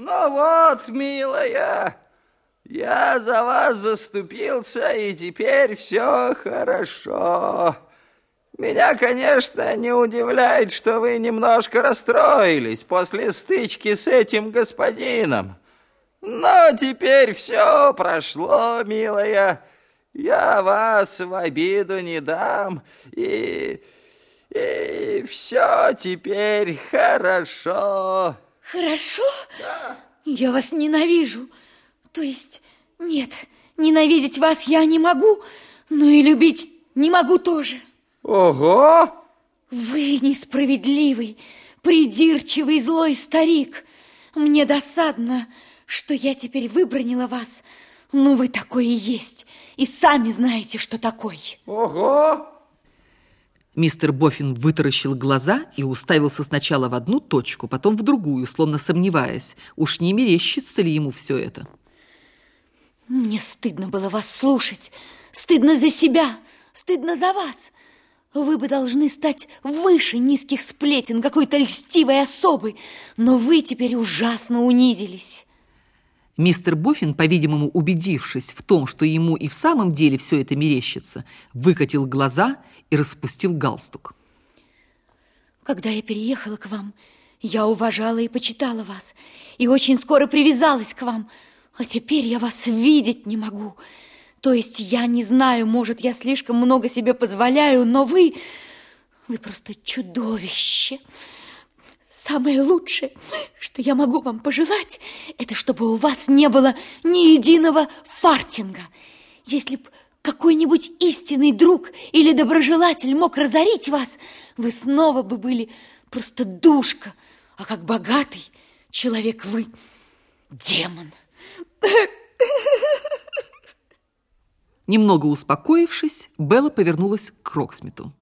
Ну вот, милая, я за вас заступился, и теперь все хорошо. Меня, конечно, не удивляет, что вы немножко расстроились после стычки с этим господином. Но теперь все прошло, милая. Я вас в обиду не дам, и, и все теперь хорошо. Хорошо? Да. Я вас ненавижу. То есть, нет, ненавидеть вас я не могу, но и любить не могу тоже. Ого! Вы несправедливый, придирчивый, злой старик. Мне досадно, что я теперь выбронила вас. Ну, вы такой и есть, и сами знаете, что такой. Ого! Мистер Боффин вытаращил глаза и уставился сначала в одну точку, потом в другую, словно сомневаясь, уж не мерещится ли ему все это. Мне стыдно было вас слушать, стыдно за себя, стыдно за вас. Вы бы должны стать выше низких сплетен какой-то льстивой особы, но вы теперь ужасно унизились. Мистер Боффин, по-видимому, убедившись в том, что ему и в самом деле все это мерещится, выкатил глаза и распустил галстук. Когда я переехала к вам, я уважала и почитала вас, и очень скоро привязалась к вам, а теперь я вас видеть не могу. То есть я не знаю, может, я слишком много себе позволяю, но вы... Вы просто чудовище. Самое лучшее, что я могу вам пожелать, это чтобы у вас не было ни единого фартинга. Если б какой-нибудь истинный друг или доброжелатель мог разорить вас, вы снова бы были просто душка, а как богатый человек вы демон. Немного успокоившись, Белла повернулась к Роксмиту.